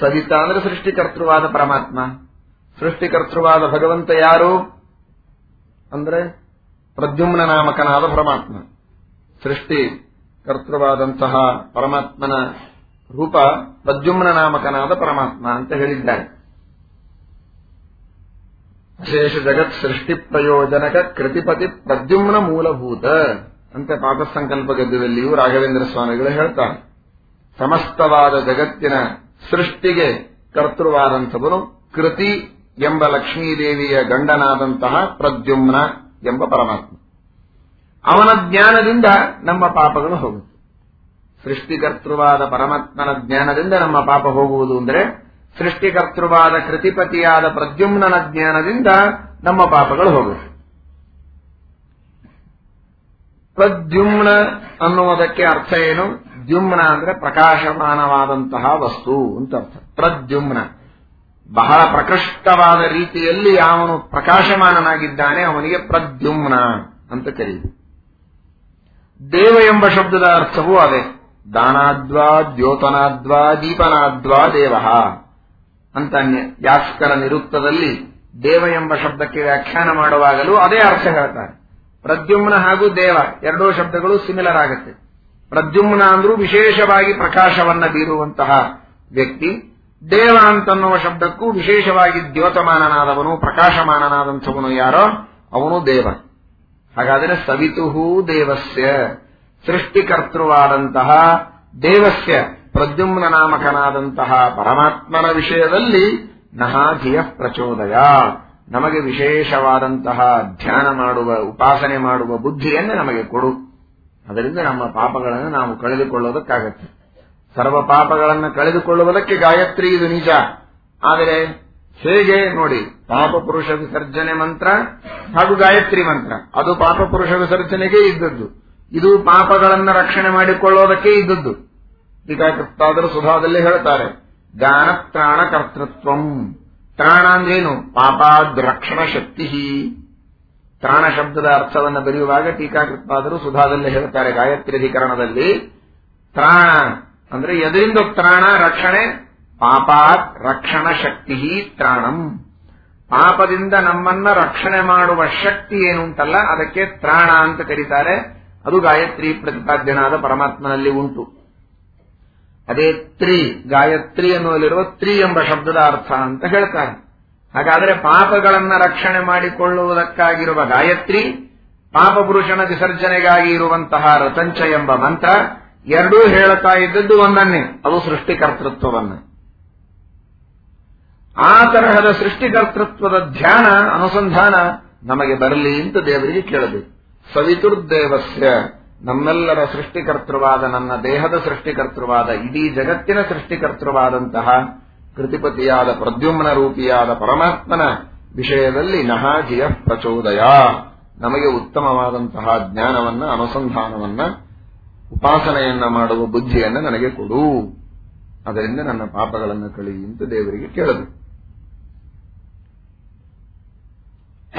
ಸವಿತ ಅಂದ್ರೆ ಸೃಷ್ಟಿಕರ್ತೃವಾದ ಪರಮಾತ್ಮ. ಸೃಷ್ಟಿಕರ್ತೃವಾದ ಭಗವಂತ ಯಾರು? ಅಂದ್ರೆ ಪ್ರದ್ಯುಮ್ನ ನಾಮಕನಾದ ಪರಮಾತ್ಮ. ಸೃಷ್ಟಿ ಕರ್ತೃವಾದಂತಹ ಪರಮಾತ್ಮನ ರೂಪ ಪ್ರದ್ಯುಮ್ನ ನಾಮಕನಾದ ಪರಮಾತ್ಮ ಅಂತ ಹೇಳಿದ್ದಾರೆ. ವಿಶೇಷ ಜಗತ್ ಸೃಷ್ಟಿ ಪ್ರಯೋಜನಕ ಕೃತಿಪತಿ ಪ್ರದ್ಯುಮ್ನ ಮೂಲಭೂತ ಅಂತ ಪಾಪಸಂಕಲ್ಪ ಗದ್ಯದಲ್ಲಿಯೂ ರಾಘವೇಂದ್ರ ಸ್ವಾಮಿಗಳು ಹೇಳ್ತಾರೆ. ಸಮಸ್ತವಾದ ಜಗತ್ತಿನ ಸೃಷ್ಟಿಗೆ ಕರ್ತೃವಾದಂಥವನು ಕೃತಿ ಎಂಬ ಲಕ್ಷ್ಮೀದೇವಿಯ ಗಂಡನಾದಂತಹ ಪ್ರದ್ಯುಮ್ನ ಎಂಬ ಪರಮಾತ್ಮ. ಅವನ ಜ್ಞಾನದಿಂದ ನಮ್ಮ ಪಾಪಗಳು ಹೋಗುತ್ತೆ. ಸೃಷ್ಟಿಕರ್ತೃವಾದ ಪರಮಾತ್ಮನ ಜ್ಞಾನದಿಂದ ನಮ್ಮ ಪಾಪ ಹೋಗುವುದು ಅಂದರೆ ಸೃಷ್ಟಿಕರ್ತೃವಾದ ಕೃತಿಪತಿಯಾದ ಪ್ರದ್ಯುಮ್ನನ ಜ್ಞಾನದಿಂದ ನಮ್ಮ ಪಾಪಗಳು ಹೋಗುತ್ತೆ. ಪ್ರದ್ಯುಮ್ನ ಅನ್ನುವುದಕ್ಕೆ ಅರ್ಥ ಏನು? ದ್ಯುಮ್ನ ಅಂದ್ರೆ ಪ್ರಕಾಶಮಾನವಾದಂತಹ ವಸ್ತು ಅಂತ ಅರ್ಥ. ಪ್ರದ್ಯುಮ್ನ. ಬಹಳ ಪ್ರಕೃಷ್ಟವಾದ ರೀತಿಯಲ್ಲಿ ಅವನು ಪ್ರಕಾಶಮಾನನಾಗಿದ್ದಾನೆ, ಅವನಿಗೆ ಪ್ರದ್ಯುಮ್ನ ಅಂತ ಕರೆಯುವುದು ದೇವ ಎಂಬ ಶಬ್ದದ ಅರ್ಥವೂ ಅದೇ. ದಾನಾದ್ವಾ ದ್ಯೋತನಾದ್ವಾ ದೀಪನಾದ್ವಾ ದೇವ. ಅಂತ ಯಾಸ್ಕರ ನಿರುಕ್ತದಲ್ಲಿ ದೇವ ಎಂಬ ಶಬ್ದಕ್ಕೆ ವ್ಯಾಖ್ಯಾನ ಮಾಡುವಾಗಲೂ ಅದೇ ಅರ್ಥ ಹೇಳ್ತಾರೆ. ಪ್ರದ್ಯುಮ್ನ ಹಾಗೂ ದೇವ ಎರಡೂ ಶಬ್ದಗಳು ಸಿಮಿಲರ್ ಆಗುತ್ತೆ. ಪ್ರದ್ಯುಮ್ನ ಅಂದ್ರೂ ವಿಶೇಷವಾಗಿ ಪ್ರಕಾಶವನ್ನ ಬೀರುವಂತಹ ವ್ಯಕ್ತಿ. ದೇವ ಅಂತನ್ನುವ ಶಬ್ದಕ್ಕೂ ವಿಶೇಷವಾಗಿ ದ್ಯೋತಮಾನನಾದವನು, ಪ್ರಕಾಶಮಾನನಾದಂಥವನು ಯಾರೋ? ಅವನು ದೇವ. ಹಾಗಾದರೆ ಸವಿತುಹೂ ದೇವಸ್ಯ. ಸೃಷ್ಟಿಕರ್ತೃವಾದಂತಹ ದೇವಸ್ಯ. ಪ್ರದ್ಯುಮ್ನ ನಾಮಕನಾದಂತಹ ಪರಮಾತ್ಮನ ವಿಷಯದಲ್ಲಿ ನಹಾಧಿಯ ಪ್ರಚೋದಯ. ನಮಗೆ ವಿಶೇಷವಾದಂತಹ ಧ್ಯಾನ ಮಾಡುವ, ಉಪಾಸನೆ ಮಾಡುವ ಬುದ್ಧಿಯನ್ನೇ ನಮಗೆ ಕೊಡು. ಅದರಿಂದ ನಮ್ಮ ಪಾಪಗಳನ್ನು ನಾವು ಕಳೆದುಕೊಳ್ಳೋದಕ್ಕಾಗತ್ತೆ ಸರ್ವ ಪಾಪಗಳನ್ನು ಕಳೆದುಕೊಳ್ಳುವುದಕ್ಕೆ ಗಾಯತ್ರಿ, ಇದು ನಿಜ. ಆದರೆ, ಹೇಗೆ ನೋಡಿ, ಪಾಪ ಪುರುಷ ವಿಸರ್ಜನೆ ಮಂತ್ರ ಹಾಗೂ ಗಾಯತ್ರಿ ಮಂತ್ರ. ಅದು ಪಾಪ ಪುರುಷ ವಿಸರ್ಜನೆಗೆ ಇದ್ದದ್ದು. ಇದು ಪಾಪಗಳನ್ನು ರಕ್ಷಣೆ ಮಾಡಿಕೊಳ್ಳೋದಕ್ಕೆ ಇದ್ದದ್ದು. ಟೀಕಾಕೃತ್ತಾದರೂ ಸುಧಾದಲ್ಲಿ ಹೇಳ್ತಾರೆ ಗಾನ ತ್ರಾಣ ಕರ್ತೃತ್ವಂ. ತ್ರಾಣ ಅಂದ್ರೇನು? ಪಾಪಾದ್ ರಕ್ಷಣ ಶಕ್ತಿ. ತ್ರಾಣ ಶಬ್ದದ ಅರ್ಥವನ್ನು ಬರೆಯುವಾಗ ಟೀಕಾಕೃತ್ವಾದರೂ ಸುಧಾದಲ್ಲಿ ಹೇಳುತ್ತಾರೆ ಗಾಯತ್ರಿ ಅಧಿಕರಣದಲ್ಲಿ. ತ್ರಾಣ ಅಂದ್ರೆ ಎದರಿಂದ ತ್ರಾಣ ರಕ್ಷಣೆ? ಪಾಪಾತ್ ರಕ್ಷಣ ಶಕ್ತಿ ತ್ರಾಣಂ ಪಾಪದಿಂದ ನಮ್ಮನ್ನ ರಕ್ಷಣೆ ಮಾಡುವ ಶಕ್ತಿ ಏನು ಅಂತಲ್ಲ ಅದಕ್ಕೆ ತ್ರಾಣ ಅಂತ ಕರೀತಾರೆ. ಅದು ಗಾಯತ್ರಿ ಪ್ರತಿಪಾದ್ಯನಾದ ಪರಮಾತ್ಮನಲ್ಲಿ ಉಂಟು. ಅದೇ ತ್ರಿ, ಗಾಯತ್ರಿ ಎನ್ನುವಲ್ಲಿರುವ ತ್ರಿ ಎಂಬ ಶಬ್ದದ ಅರ್ಥ ಅಂತ ಹೇಳ್ತಾರೆ. ಹಾಗಾದರೆ ಪಾಪಗಳನ್ನ ರಕ್ಷಣೆ ಮಾಡಿಕೊಳ್ಳುವುದಕ್ಕಾಗಿರುವ ಗಾಯತ್ರಿ, ಪಾಪಪುರುಷನ ವಿಸರ್ಜನೆಗಾಗಿ ಇರುವಂತಹ ರತಂಚ ಎಂಬ ಮಂತ್ರ, ಎರಡೂ ಹೇಳುತ್ತಾ ಇದ್ದದ್ದು ಒಂದನ್ನೇ, ಅದು ಸೃಷ್ಟಿಕರ್ತೃತ್ವವನ್ನ. ಆ ತರಹದ ಸೃಷ್ಟಿಕರ್ತೃತ್ವದ ಧ್ಯಾನ, ಅನುಸಂಧಾನ ನಮಗೆ ಬರಲಿ ಅಂತ ದೇವರಿಗೆ ಕೇಳಬೇಕು. ಸವಿತುರ್ದೇವಸ್ಯ, ನಮ್ಮೆಲ್ಲರ ಸೃಷ್ಟಿಕರ್ತೃವಾದ, ನನ್ನ ದೇಹದ ಸೃಷ್ಟಿಕರ್ತೃವಾದ, ಇಡೀ ಜಗತ್ತಿನ ಸೃಷ್ಟಿಕರ್ತೃವಾದಂತಹ ಕೃತಿಪತಿಯಾದ ಪ್ರದ್ಯುಮ್ನ ರೂಪಿಯಾದ ಪರಮಾತ್ಮನ ವಿಷಯದಲ್ಲಿ ನಹಾಜಿಯ ಪ್ರಚೋದಯ. ನಮಗೆ ಉತ್ತಮವಾದಂತಹ ಜ್ಞಾನವನ್ನ, ಅನುಸಂಧಾನವನ್ನ, ಉಪಾಸನೆಯನ್ನ ಮಾಡುವ ಬುದ್ಧಿಯನ್ನ ನನಗೆ ಕೊಡು. ಅದರಿಂದ ನನ್ನ ಪಾಪಗಳನ್ನು ಕಳಿ ಅಂತ ದೇವರಿಗೆ ಕೇಳಬೇಕು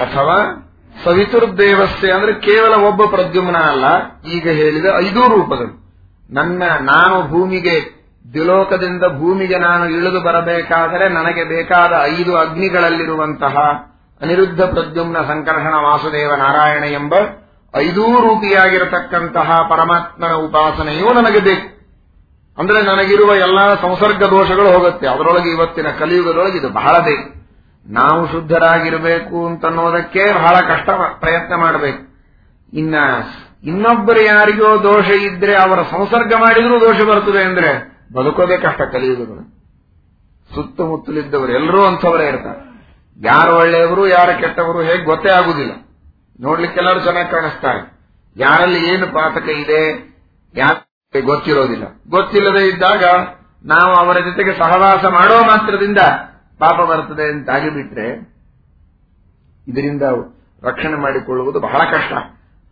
ಅಥವಾ ಸವಿತುರ್ದೇವಸ್ಥೆ ಅಂದ್ರೆ ಕೇವಲ ಒಬ್ಬ ಪ್ರದ್ಯುಮ್ನ ಅಲ್ಲ, ಈಗ ಹೇಳಿದ ಐದೂ ರೂಪಗಳು. ನನ್ನ, ನಾನು ಭೂಮಿಗೆ ದ್ವಿಲೋಕದಿಂದ ಭೂಮಿಗೆ ನಾನು ಇಳಿದು ಬರಬೇಕಾದರೆ ನನಗೆ ಬೇಕಾದ ಐದು ಅಗ್ನಿಗಳಲ್ಲಿರುವಂತಹ ಅನಿರುದ್ಧ ಪ್ರದ್ಯುಮ್ನ ಸಂಕರ್ಷಣ ವಾಸುದೇವ ನಾರಾಯಣ ಎಂಬ ಐದೂ ರೂಪಿಯಾಗಿರತಕ್ಕಂತಹ ಪರಮಾತ್ಮನ ಉಪಾಸನೆಯೂ ನನಗೆ ಬೇಕು. ಅಂದರೆ ನನಗಿರುವ ಎಲ್ಲ ಸಂಸರ್ಗ ದೋಷಗಳು ಹೋಗುತ್ತೆ. ಅದರೊಳಗೆ ಇವತ್ತಿನ ಕಲಿಯುಗದೊಳಗೆ ಇದು ಬಹಳ ಬೇಕು. ನಾವು ಶುದ್ಧರಾಗಿರಬೇಕು ಅಂತನ್ನೋದಕ್ಕೆ ಬಹಳ ಕಷ್ಟ ಪ್ರಯತ್ನ ಮಾಡಬೇಕು. ಇನ್ನ ಇನ್ನೊಬ್ಬರು ಯಾರಿಗೋ ದೋಷ ಇದ್ರೆ ಅವರ ಸಂಸರ್ಗ ಮಾಡಿದರೂ ದೋಷ ಬರ್ತದೆ ಅಂದ್ರೆ ಬದುಕೋದೇ ಕಷ್ಟ ಕಲಿಯುಗಗಳು ಸುತ್ತಮುತ್ತಲಿದ್ದವರು ಎಲ್ಲರೂ ಅಂಥವರೇ ಇರ್ತಾರೆ. ಯಾರು ಒಳ್ಳೆಯವರು, ಯಾರು ಕೆಟ್ಟವರು ಹೇಗೆ ಗೊತ್ತೇ ಆಗುದಿಲ್ಲ. ನೋಡ್ಲಿಕ್ಕೆಲ್ಲರೂ ಚೆನ್ನಾಗಿ ಕಾಣಿಸ್ತಾರೆ. ಯಾರಲ್ಲಿ ಏನು ಪಾತಕ ಇದೆ, ಯಾರಿಗೆ ಗೊತ್ತಿರೋದಿಲ್ಲ. ಗೊತ್ತಿಲ್ಲದೆ ಇದ್ದಾಗ ನಾವು ಅವರ ಜೊತೆಗೆ ಸಹವಾಸ ಮಾಡೋ ಮಾತ್ರದಿಂದ ಪಾಪ ಬರ್ತದೆ ಅಂತಾಗಿ ಆಗಿಬಿಟ್ರೆ ಇದರಿಂದ ರಕ್ಷಣೆ ಮಾಡಿಕೊಳ್ಳುವುದು ಬಹಳ ಕಷ್ಟ.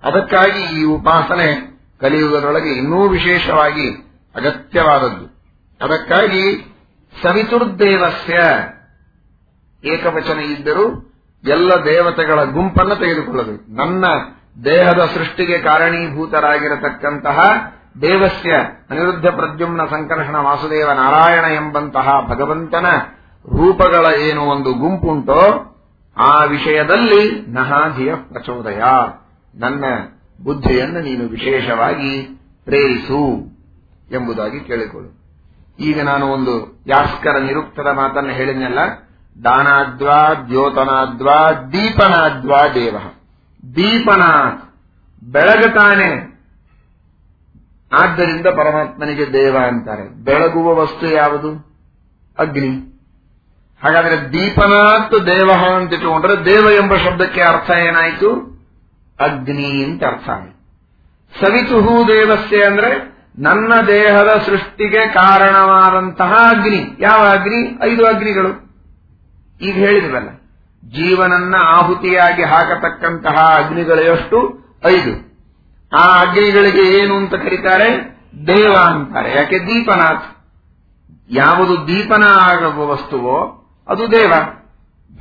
ಅದಕ್ಕಾಗಿ ಈ ಉಪಾಸನೆ ಕಲಿಯುಗದೊಳಗೆ ಇನ್ನೂ ವಿಶೇಷವಾಗಿ ಅಗತ್ಯವಾದದ್ದು. ಅದಕ್ಕಾಗಿ ಸವಿತುರ್ದೇವಸ್ಯ ಏಕವಚನ ಇದ್ದರೂ ಎಲ್ಲ ದೇವತೆಗಳ ಗುಂಪನ್ನು ತೆಗೆದುಕೊಳ್ಳಬೇಕು. ನನ್ನ ದೇಹದ ಸೃಷ್ಟಿಗೆ ಕಾರಣೀಭೂತರಾಗಿರತಕ್ಕಂತಹ ದೇವಸ್ಯ, ಅನಿರುದ್ಧ ಪ್ರದ್ಯುಮ್ನ ಸಂಕರ್ಷಣ ವಾಸುದೇವ ನಾರಾಯಣ ಎಂಬಂತಹ ಭಗವಂತನ ರೂಪಗಳ ಏನು ಒಂದು ಗುಂಪುಂಟೋ, ಆ ವಿಷಯದಲ್ಲಿ ನಹಾಧಿಯ ಪ್ರಚೋದಯ. ನನ್ನ ಬುದ್ಧಿಯನ್ನು ನೀನು ವಿಶೇಷವಾಗಿ ಪ್ರೇರಿಸು ಎಂಬುದಾಗಿ ಕೇಳಿಕೊಳ್ಳು. ಈಗ ನಾನು ಒಂದು ಯಾಸ್ಕರ ನಿರುಕ್ತದ ಮಾತನ್ನು ಹೇಳಿದ್ನಲ್ಲ, ದಾನಾದ್ವಾ ದ್ಯೋತನಾದ್ವಾ ದೀಪನಾದ್ವಾ ದೇವ. ದೀಪನಾಥ್ ಬೆಳಗುತ್ತಾನೆ ಆದ್ದರಿಂದ ಪರಮಾತ್ಮನಿಗೆ ದೇವ ಅಂತಾರೆ. ಬೆಳಗುವ ವಸ್ತು ಯಾವುದು? ಅಗ್ನಿ. ಹಾಗಾದ್ರೆ ದೀಪನಾಥ್ ದೇವ ಅಂತ ಇಟ್ಟುಕೊಂಡ್ರೆ ದೇವ ಎಂಬ ಶಬ್ದಕ್ಕೆ ಅರ್ಥ ಏನಾಯಿತು? ಅಗ್ನಿ ಅಂತ ಅರ್ಥ ಆಯಿತು. ಸವಿತುಹು ದೇವಸ್ಥೆ ಅಂದ್ರೆ ನನ್ನ ದೇಹದ ಸೃಷ್ಟಿಗೆ ಕಾರಣವಾದಂತಹ ಅಗ್ನಿ. ಯಾವ ಅಗ್ನಿ? ಐದು ಅಗ್ನಿಗಳು. ಈಗ ಹೇಳಿದ್ರಲ್ಲ ಜೀವನನ್ನ ಆಹುತಿಯಾಗಿ ಹಾಕತಕ್ಕಂತಹ ಅಗ್ನಿಗಳು ಎಷ್ಟು? ಐದು. ಆ ಅಗ್ನಿಗಳಿಗೆ ಏನು ಅಂತ ಕರೀತಾರೆ? ದೇವ ಅಂತಾರೆ. ಯಾಕೆ? ದೀಪನಾಥ್. ಯಾವುದು ದೀಪನ ಆಗುವ ವಸ್ತುವೋ, ಅದು ದೇವ.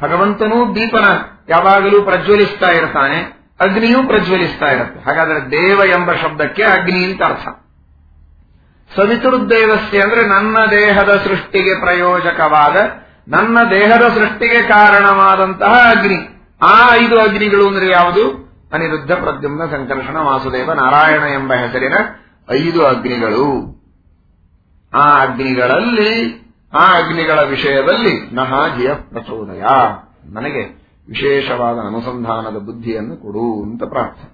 ಭಗವಂತನೂ ದೀಪನ ಯಾವಾಗಲೂ ಪ್ರಜ್ವಲಿಸ್ತಾ ಇರ್ತಾನೆ. ಅಗ್ನಿಯೂ ಪ್ರಜ್ವಲಿಸ್ತಾ ಇರುತ್ತೆ. ಹಾಗಾದ್ರೆ ದೇವ ಎಂಬ ಶಬ್ದಕ್ಕೆ ಅಗ್ನಿ ಅಂತ ಅರ್ಥ. ಸವಿತುರ್ದೇವಸ್ಯ ಅಂದ್ರೆ ನನ್ನ ದೇಹದ ಸೃಷ್ಟಿಗೆ ಪ್ರಯೋಜಕವಾದ, ನನ್ನ ದೇಹದ ಸೃಷ್ಟಿಗೆ ಕಾರಣವಾದಂತಹ ಅಗ್ನಿ. ಆ ಐದು ಅಗ್ನಿಗಳು ಅಂದ್ರೆ ಯಾವುದು? ಅನಿರುದ್ಧ ಪ್ರದ್ಯುಮ್ನ ಸಂಕರ್ಷಣ, ವಾಸುದೇವ ನಾರಾಯಣ ಎಂಬ ಹೆಸರಿನ ಐದು ಅಗ್ನಿಗಳು. ಆ ಅಗ್ನಿಗಳಲ್ಲಿ, ಆ ಅಗ್ನಿಗಳ ವಿಷಯದಲ್ಲಿ ನಹಾಜಿಯ ಪ್ರಚೋದಯ. ನನಗೆ ವಿಶೇಷವಾದ ಅನುಸಂಧಾನದ ಬುದ್ಧಿಯನ್ನು ಕೊಡು ಅಂತ ಪ್ರಾರ್ಥನೆ.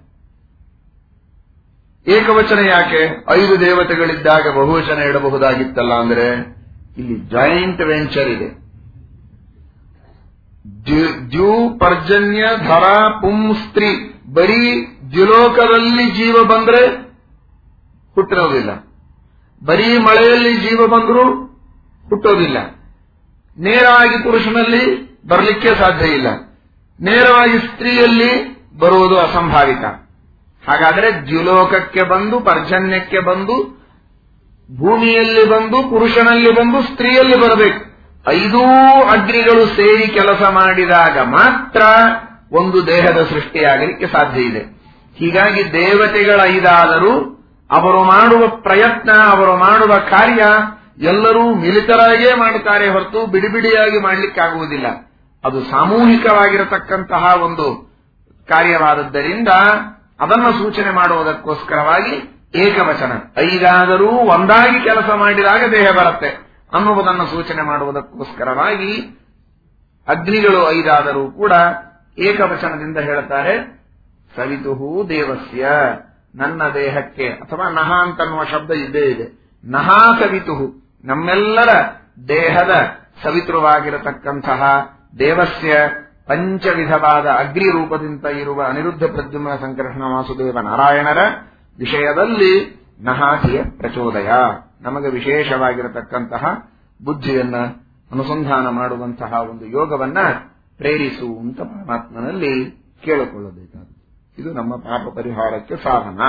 ಏಕವಚನ ಯಾಕೆ? ಐದು ದೇವತೆಗಳಿದ್ದಾಗ ಬಹುವಚನ ಇಡಬಹುದಾಗಿತ್ತಲ್ಲ ಅಂದ್ರೆ ಇಲ್ಲಿ ಜಾಯಿಂಟ್ ವೆಂಚರ್ ಇದೆ. ದ್ಯು ಪರ್ಜನ್ಯ ಧರ ಪುಂ ಸ್ತ್ರೀ. ಬರೀ ದ್ಯುಲೋಕದಲ್ಲಿ ಜೀವ ಬಂದ್ರೆ ಹುಟ್ಟಿರೋದಿಲ್ಲ. ಬರೀ ಮಳೆಯಲ್ಲಿ ಜೀವ ಬಂದರೂ ಹುಟ್ಟೋದಿಲ್ಲ. ನೇರವಾಗಿ ಪುರುಷನಲ್ಲಿ ಬರಲಿಕ್ಕೆ ಸಾಧ್ಯ ಇಲ್ಲ. ನೇರವಾಗಿ ಸ್ತ್ರೀಯಲ್ಲಿ ಬರುವುದು ಅಸಂಭಾವಿತ. ಹಾಗಾದರೆ ದ್ಯುಲೋಕಕ್ಕೆ ಬಂದು, ಪರ್ಜನ್ಯಕ್ಕೆ ಬಂದು, ಭೂಮಿಯಲ್ಲಿ ಬಂದು, ಪುರುಷನಲ್ಲಿ ಬಂದು, ಸ್ತ್ರೀಯಲ್ಲಿ ಬರಬೇಕು. ಐದೂ ಅಗ್ನಿಗಳು ಸೇರಿ ಕೆಲಸ ಮಾಡಿದಾಗ ಮಾತ್ರ ಒಂದು ದೇಹದ ಸೃಷ್ಟಿಯಾಗಲಿಕ್ಕೆ ಸಾಧ್ಯ ಇದೆ. ಹೀಗಾಗಿ ದೇವತೆಗಳ ಐದಾದರೂ ಅವರು ಮಾಡುವ ಪ್ರಯತ್ನ, ಅವರು ಮಾಡುವ ಕಾರ್ಯ ಎಲ್ಲರೂ ಮಿಲಿತರಾಗಿಯೇ ಮಾಡುತ್ತಾರೆ ಹೊರತು ಬಿಡಿಬಿಡಿಯಾಗಿ ಮಾಡಲಿಕ್ಕಾಗುವುದಿಲ್ಲ. ಅದು ಸಾಮೂಹಿಕವಾಗಿರತಕ್ಕಂತಹ ಒಂದು ಕಾರ್ಯವಾದದ್ದರಿಂದ ಅದನ್ನು ಸೂಚನೆ ಮಾಡುವುದಕ್ಕೋಸ್ಕರವಾಗಿ ಏಕವಚನ. ಐದಾದರೂ ಒಂದಾಗಿ ಕೆಲಸ ಮಾಡಿದಾಗ ದೇಹ ಬರುತ್ತೆ. ಅನ್ನುವುದನ್ನು ಸೂಚನೆ ಮಾಡುವುದಕ್ಕೋಸ್ಕರವಾಗಿ ಅಗ್ನಿಗಳು ಐದಾದರೂ ಕೂಡ ಏಕವಚನದಿಂದ ಹೇಳುತ್ತಾರೆ, ಸವಿತುಹು ದೇವಸ್ಯ, ನನ್ನ ದೇಹಕ್ಕೆ, ಅಥವಾ ನಹ ಅಂತನ್ನುವ ಶಬ್ದ ಇದ್ದೇ ಇದೆ. ನಹಾ ಸವಿತುಹು, ನಮ್ಮೆಲ್ಲರ ದೇಹದ ಸವಿತೃವಾಗಿರತಕ್ಕಂತಹ ದೇವಸ್ಯ ಪಂಚವಿಧವಾದ ಅಗ್ನಿ ರೂಪದಿಂದ ಇರುವ ಅನಿರುದ್ಧ ಪ್ರದ್ಯುಮ್ನ ಸಂಕರ್ಷಣ ವಾಸುದೇವ ನಾರಾಯಣರ ವಿಷಯದಲ್ಲಿ ನಹಾಸಿಯ ಪ್ರಚೋದಯ. ನಮಗೆ ವಿಶೇಷವಾಗಿರತಕ್ಕಂತಹ ಬುದ್ಧಿಯನ್ನ ಅನುಸಂಧಾನ ಮಾಡುವಂತಹ ಒಂದು ಯೋಗವನ್ನ ಪ್ರೇರಿಸು ಅಂತ ಪರಮಾತ್ಮನಲ್ಲಿ ಕೇಳಿಕೊಳ್ಳಬೇಕಾದ ಇದು ನಮ್ಮ ಪಾಪ ಪರಿಹಾರಕ್ಕೆ ಸಾಧನ.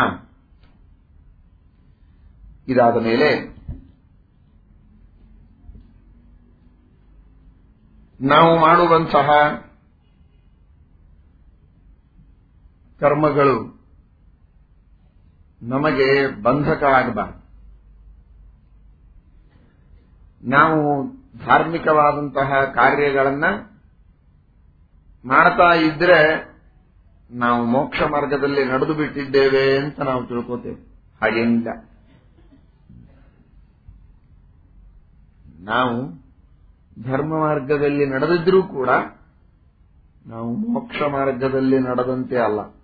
ಇದಾದ ಮೇಲೆ ನಾವು ಮಾಡುವಂತಹ ಕರ್ಮಗಳು ನಮಗೆ ಬಂಧಕ ನಾವು ಧಾರ್ಮಿಕವಾದಂತಹ ಕಾರ್ಯಗಳನ್ನ ಮಾಡ್ತಾ ಇದ್ರೆ ನಾವು ಮೋಕ್ಷ ಮಾರ್ಗದಲ್ಲಿ ನಡೆದು ಬಿಟ್ಟಿದ್ದೇವೆ ಅಂತ ನಾವು ತಿಳ್ಕೋತೇವೆ. ಹಾಗೇನಿಲ್ಲ. ನಾವು ಧರ್ಮ ಮಾರ್ಗದಲ್ಲಿ ನಡೆದಿದ್ರೂ ಕೂಡ ನಾವು ಮೋಕ್ಷ ಮಾರ್ಗದಲ್ಲಿ ನಡೆದಂತೆ ಅಲ್ಲ.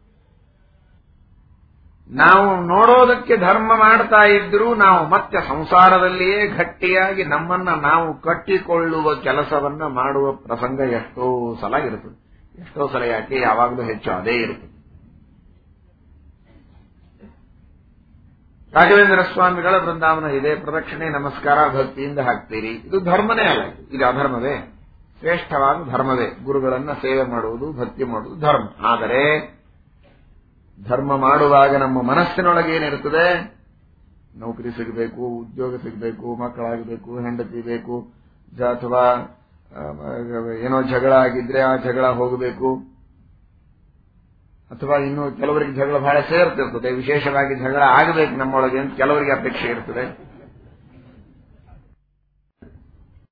ನಾವು ನೋಡೋದಕ್ಕೆ ಧರ್ಮ ಮಾಡ್ತಾ ಇದ್ರೂ ನಾವು ಮತ್ತೆ ಸಂಸಾರದಲ್ಲಿಯೇ ಗಟ್ಟಿಯಾಗಿ ನಮ್ಮನ್ನ ನಾವು ಕಟ್ಟಿಕೊಳ್ಳುವ ಕೆಲಸವನ್ನ ಮಾಡುವ ಪ್ರಸಂಗ ಎಷ್ಟೋ ಸಲ ಇರುತ್ತದೆ. ಎಷ್ಟೋ ಸಲ ಯಾಕೆ? ಯಾವಾಗಲೂ ಹೆಚ್ಚು ಅದೇ ಇರುತ್ತದೆ. ರಾಘವೇಂದ್ರ ಸ್ವಾಮಿಗಳ ಬೃಂದಾವನ ಇದೆ ಪ್ರದಕ್ಷಿಣೆ, ನಮಸ್ಕಾರ, ಭಕ್ತಿಯಿಂದ ಹಾಕ್ತೀರಿ. ಇದು ಧರ್ಮನೇ ಅಲ್ಲ ಇದು ಅಧರ್ಮವೇ. ಶ್ರೇಷ್ಠವಾದ ಧರ್ಮವೇ. ಗುರುಗಳನ್ನ ಸೇವೆ ಮಾಡುವುದು, ಭಕ್ತಿ ಮಾಡುವುದು ಧರ್ಮ. ಆದರೆ ಧರ್ಮ ಮಾಡುವಾಗ ನಮ್ಮ ಮನಸ್ಸಿನೊಳಗೆ ಏನಿರುತ್ತದೆ? ನೌಕರಿ ಸಿಗಬೇಕು ಉದ್ಯೋಗ ಸಿಗಬೇಕು, ಮಕ್ಕಳಾಗಬೇಕು, ಹೆಂಡತಿ ಬೇಕು ಅಥವಾ ಏನೋ ಜಗಳ ಆಗಿದ್ರೆ ಆ ಜಗಳ ಹೋಗಬೇಕು. ಅಥವಾ ಇನ್ನು ಕೆಲವರಿಗೆ ಜಗಳ ಬಹಳ ಸೇರ್ತಿರ್ತದೆ, ವಿಶೇಷವಾಗಿ ಜಗಳ ಆಗಬೇಕು ನಮ್ಮೊಳಗೆ ಅಂತ ಕೆಲವರಿಗೆ ಅಪೇಕ್ಷೆ ಇರ್ತದೆ.